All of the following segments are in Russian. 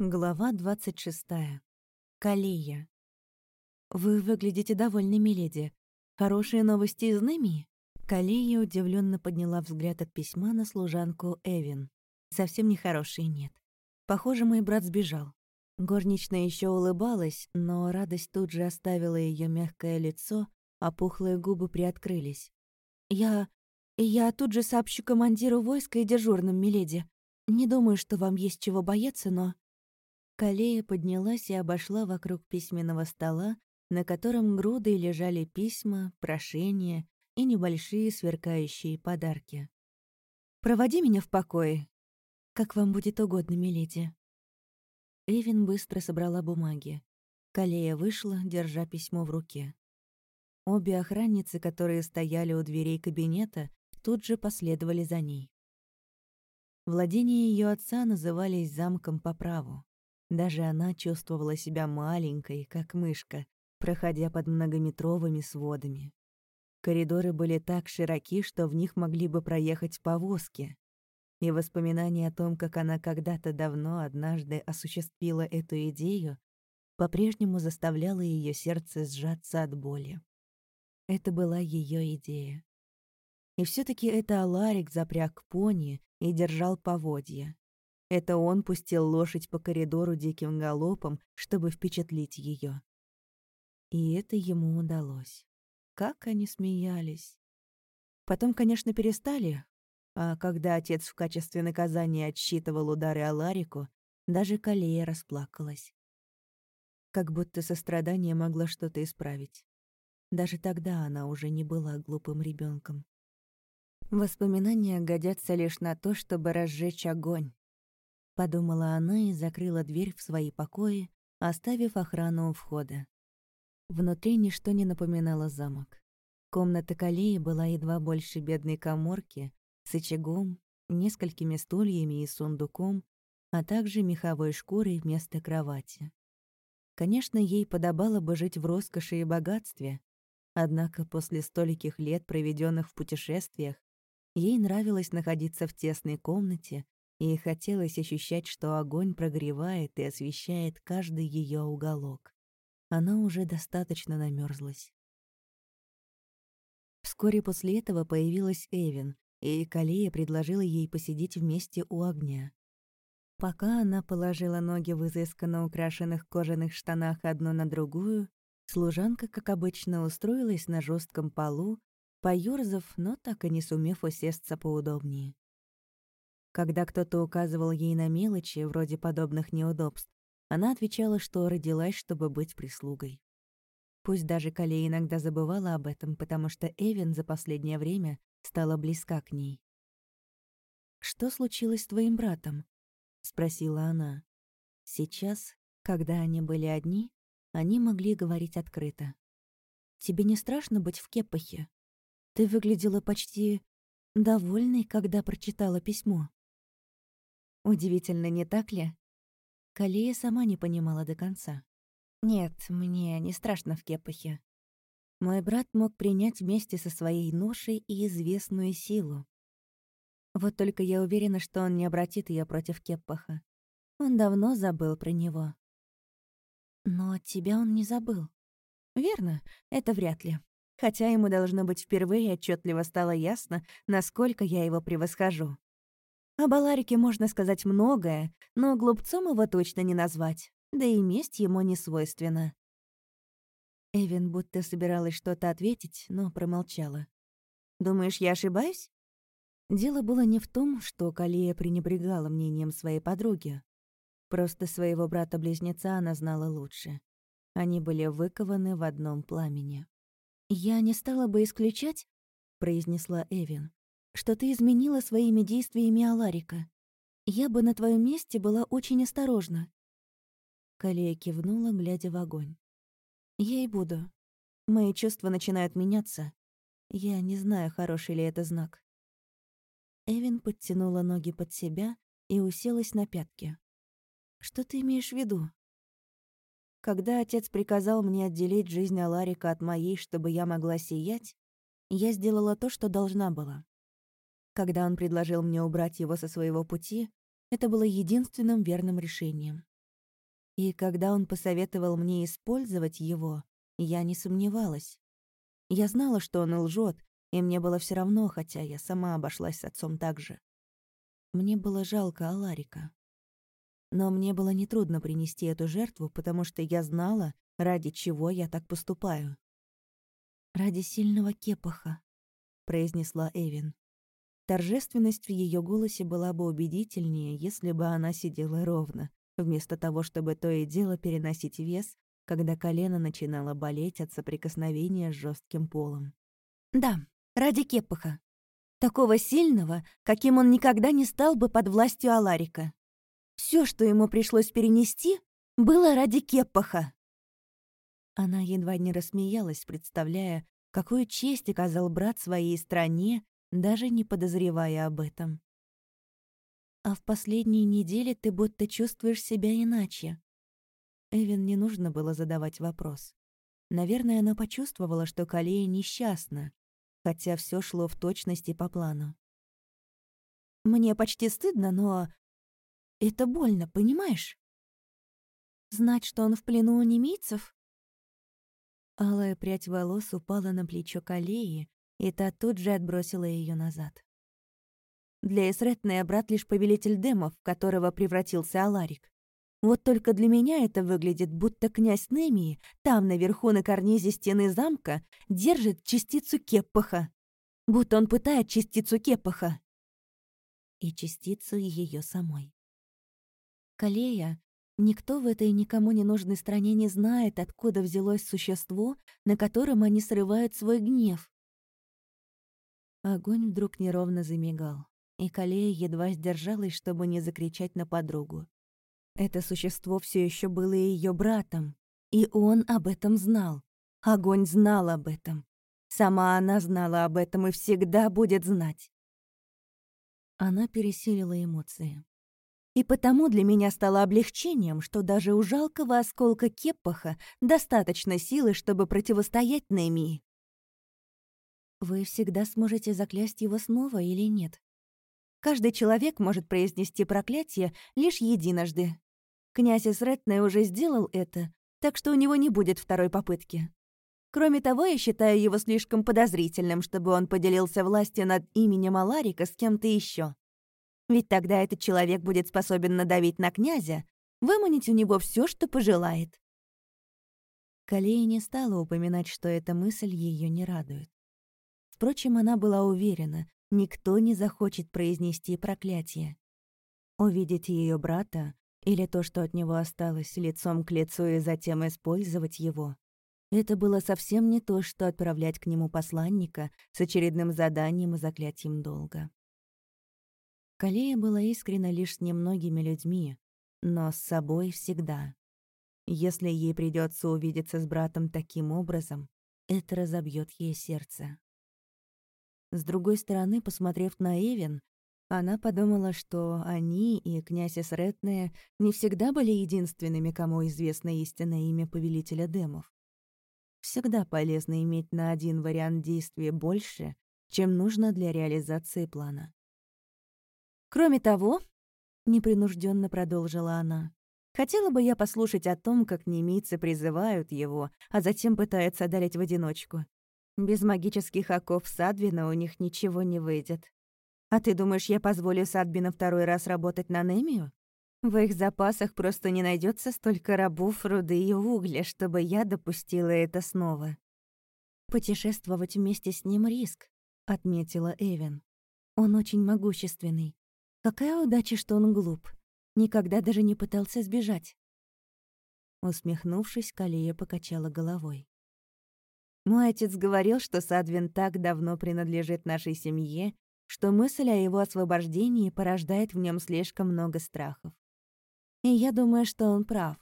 Глава 26. Калия. «Вы выглядите довольны, миледи. Хорошие новости из Неми?» Калия удивленно подняла взгляд от письма на служанку Эвин. Совсем нехорошие нет. Похоже, мой брат сбежал. Горничная еще улыбалась, но радость тут же оставила ее мягкое лицо, а пухлые губы приоткрылись. «Я... я тут же сообщу командиру войска и дежурным, миледи. Не думаю, что вам есть чего бояться, но...» Калея поднялась и обошла вокруг письменного стола, на котором грудой лежали письма, прошения и небольшие сверкающие подарки. «Проводи меня в покое. Как вам будет угодно, миледи». Эвин быстро собрала бумаги. Калея вышла, держа письмо в руке. Обе охранницы, которые стояли у дверей кабинета, тут же последовали за ней. Владения ее отца назывались замком по праву. Даже она чувствовала себя маленькой, как мышка, проходя под многометровыми сводами. Коридоры были так широки, что в них могли бы проехать повозки. И воспоминание о том, как она когда-то давно однажды осуществила эту идею, по-прежнему заставляло ее сердце сжаться от боли. Это была ее идея. И все таки это Аларик запряг пони и держал поводья. Это он пустил лошадь по коридору диким галопом, чтобы впечатлить ее. И это ему удалось. Как они смеялись. Потом, конечно, перестали, а когда отец в качестве наказания отсчитывал удары Аларику, даже Калея расплакалась. Как будто сострадание могло что-то исправить. Даже тогда она уже не была глупым ребенком. Воспоминания годятся лишь на то, чтобы разжечь огонь, подумала она и закрыла дверь в свои покои, оставив охрану у входа. Внутри ничто не напоминало замок. Комната Калии была едва больше бедной коморки с очагом, несколькими стульями и сундуком, а также меховой шкурой вместо кровати. Конечно, ей подобало бы жить в роскоши и богатстве, однако после стольких лет, проведенных в путешествиях, ей нравилось находиться в тесной комнате и хотелось ощущать, что огонь прогревает и освещает каждый ее уголок. Она уже достаточно намерзлась. Вскоре после этого появилась Эвин, и Калия предложила ей посидеть вместе у огня. Пока она положила ноги в изысканно украшенных кожаных штанах одну на другую, служанка, как обычно, устроилась на жестком полу, поёрзав, но так и не сумев усесться поудобнее. Когда кто-то указывал ей на мелочи, вроде подобных неудобств, она отвечала, что родилась, чтобы быть прислугой. Пусть даже Кале иногда забывала об этом, потому что Эвен за последнее время стала близка к ней. «Что случилось с твоим братом?» — спросила она. Сейчас, когда они были одни, они могли говорить открыто. «Тебе не страшно быть в Кепахе? Ты выглядела почти довольной, когда прочитала письмо». Удивительно, не так ли? Калия сама не понимала до конца. Нет, мне не страшно в кепахе. Мой брат мог принять вместе со своей ношей и известную силу. Вот только я уверена, что он не обратит ее против Кеппаха. Он давно забыл про него. Но тебя он не забыл. Верно, это вряд ли. Хотя ему должно быть впервые отчетливо стало ясно, насколько я его превосхожу. О Баларике можно сказать многое, но глупцом его точно не назвать, да и месть ему не свойственна. Эвин будто собиралась что-то ответить, но промолчала. «Думаешь, я ошибаюсь?» Дело было не в том, что Калия пренебрегала мнением своей подруги. Просто своего брата-близнеца она знала лучше. Они были выкованы в одном пламени. «Я не стала бы исключать», — произнесла Эвин, что ты изменила своими действиями Аларика. Я бы на твоем месте была очень осторожна». Калия кивнула, глядя в огонь. «Я и буду. Мои чувства начинают меняться. Я не знаю, хороший ли это знак». Эвин подтянула ноги под себя и уселась на пятки. «Что ты имеешь в виду?» Когда отец приказал мне отделить жизнь Аларика от моей, чтобы я могла сиять, я сделала то, что должна была. Когда он предложил мне убрать его со своего пути, это было единственным верным решением. И когда он посоветовал мне использовать его, я не сомневалась. Я знала, что он лжет, и мне было все равно, хотя я сама обошлась с отцом так же. Мне было жалко Аларика. Но мне было нетрудно принести эту жертву, потому что я знала, ради чего я так поступаю. «Ради сильного кепаха», — произнесла Эвин. Торжественность в ее голосе была бы убедительнее, если бы она сидела ровно, вместо того, чтобы то и дело переносить вес, когда колено начинало болеть от соприкосновения с жестким полом. «Да, ради Кепаха. Такого сильного, каким он никогда не стал бы под властью Аларика. Все, что ему пришлось перенести, было ради Кепаха». Она едва не рассмеялась, представляя, какую честь оказал брат своей стране даже не подозревая об этом. А в последние недели ты будто чувствуешь себя иначе. Эвин не нужно было задавать вопрос. Наверное, она почувствовала, что Калея несчастна, хотя все шло в точности по плану. «Мне почти стыдно, но... Это больно, понимаешь? Знать, что он в плену у немийцев?» Алая прядь волос упала на плечо Калеи, и та тут же отбросила ее назад. Для Эсретная брат лишь повелитель демов, в которого превратился Аларик. Вот только для меня это выглядит, будто князь Немии там, наверху на карнизе стены замка, держит частицу Кеппаха. Будто он пытает частицу Кеппаха. И частицу ее самой. Калея, никто в этой никому не нужной стране не знает, откуда взялось существо, на котором они срывают свой гнев. Огонь вдруг неровно замигал, и Калея едва сдержалась, чтобы не закричать на подругу. Это существо все еще было ее братом, и он об этом знал. Огонь знал об этом. Сама она знала об этом и всегда будет знать. Она пересилила эмоции. И потому для меня стало облегчением, что даже у жалкого осколка Кеппаха достаточно силы, чтобы противостоять Немии. Вы всегда сможете заклясть его снова или нет? Каждый человек может произнести проклятие лишь единожды. Князь Исретне уже сделал это, так что у него не будет второй попытки. Кроме того, я считаю его слишком подозрительным, чтобы он поделился властью над именем Аларика с кем-то еще. Ведь тогда этот человек будет способен надавить на князя, выманить у него все, что пожелает. Калея не стала упоминать, что эта мысль ее не радует. Впрочем, она была уверена, никто не захочет произнести проклятие. Увидеть ее брата или то, что от него осталось, лицом к лицу и затем использовать его. Это было совсем не то, что отправлять к нему посланника с очередным заданием и заклятием долга. Калея была искренна лишь с немногими людьми, но с собой всегда. Если ей придется увидеться с братом таким образом, это разобьет ей сердце. С другой стороны, посмотрев на Эвен, она подумала, что они и князь Эсретная не всегда были единственными, кому известно истинное имя повелителя демов. Всегда полезно иметь на один вариант действия больше, чем нужно для реализации плана. «Кроме того», — непринужденно продолжила она, «хотела бы я послушать о том, как немийцы призывают его, а затем пытаются одолеть в одиночку. Без магических оков Садвина у них ничего не выйдет. А ты думаешь, я позволю Садбину второй раз работать на Немию? В их запасах просто не найдется столько рабов, руды и угля, чтобы я допустила это снова. Путешествовать вместе с ним риск, отметила Эвен. Он очень могущественный. Какая удача, что он глуп. Никогда даже не пытался сбежать. Усмехнувшись, Калия покачала головой. Мой отец говорил, что Садвин так давно принадлежит нашей семье, что мысль о его освобождении порождает в нем слишком много страхов. И я думаю, что он прав.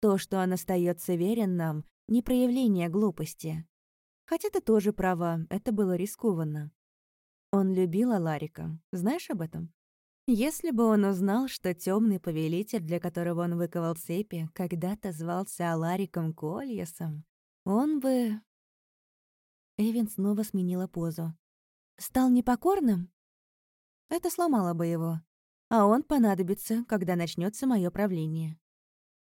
То, что он остается верен нам, не проявление глупости. Хотя ты тоже права, это было рискованно. Он любил Аларика, знаешь об этом? Если бы он узнал, что темный повелитель, для которого он выковал цепи, когда-то звался Алариком Кольясом, он бы... Эвин снова сменила позу. «Стал непокорным?» Это сломало бы его. А он понадобится, когда начнется мое правление.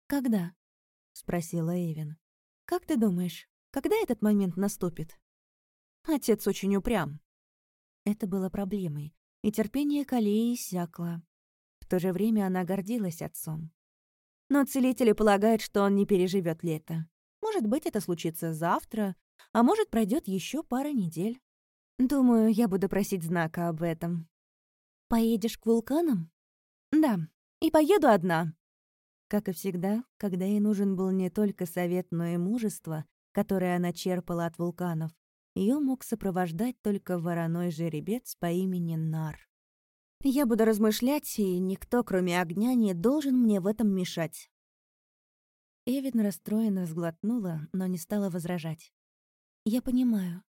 «Когда?» — спросила Эвин. «Как ты думаешь, когда этот момент наступит?» Отец очень упрям. Это было проблемой, и терпение Калеи иссякло. В то же время она гордилась отцом. Но целители полагают, что он не переживет лето. Может быть, это случится завтра, а может, пройдет еще пара недель. Думаю, я буду просить знака об этом. Поедешь к вулканам? Да, и поеду одна. Как и всегда, когда ей нужен был не только совет, но и мужество, которое она черпала от вулканов, ее мог сопровождать только вороной жеребец по имени Нар. Я буду размышлять, и никто, кроме огня, не должен мне в этом мешать. Эвин расстроенно сглотнула, но не стала возражать. «Я понимаю.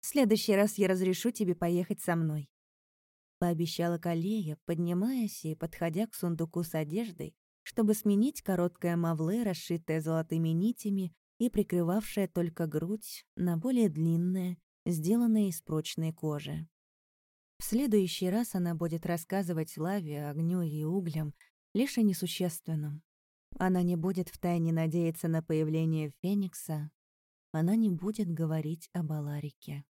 В следующий раз я разрешу тебе поехать со мной», — пообещала Калея, поднимаясь и подходя к сундуку с одеждой, чтобы сменить короткое мавле, расшитое золотыми нитями и прикрывавшее только грудь, на более длинное, сделанное из прочной кожи. В следующий раз она будет рассказывать лаве, огню и углям лишь о несущественном. Она не будет втайне надеяться на появление Феникса, она не будет говорить об Аларике.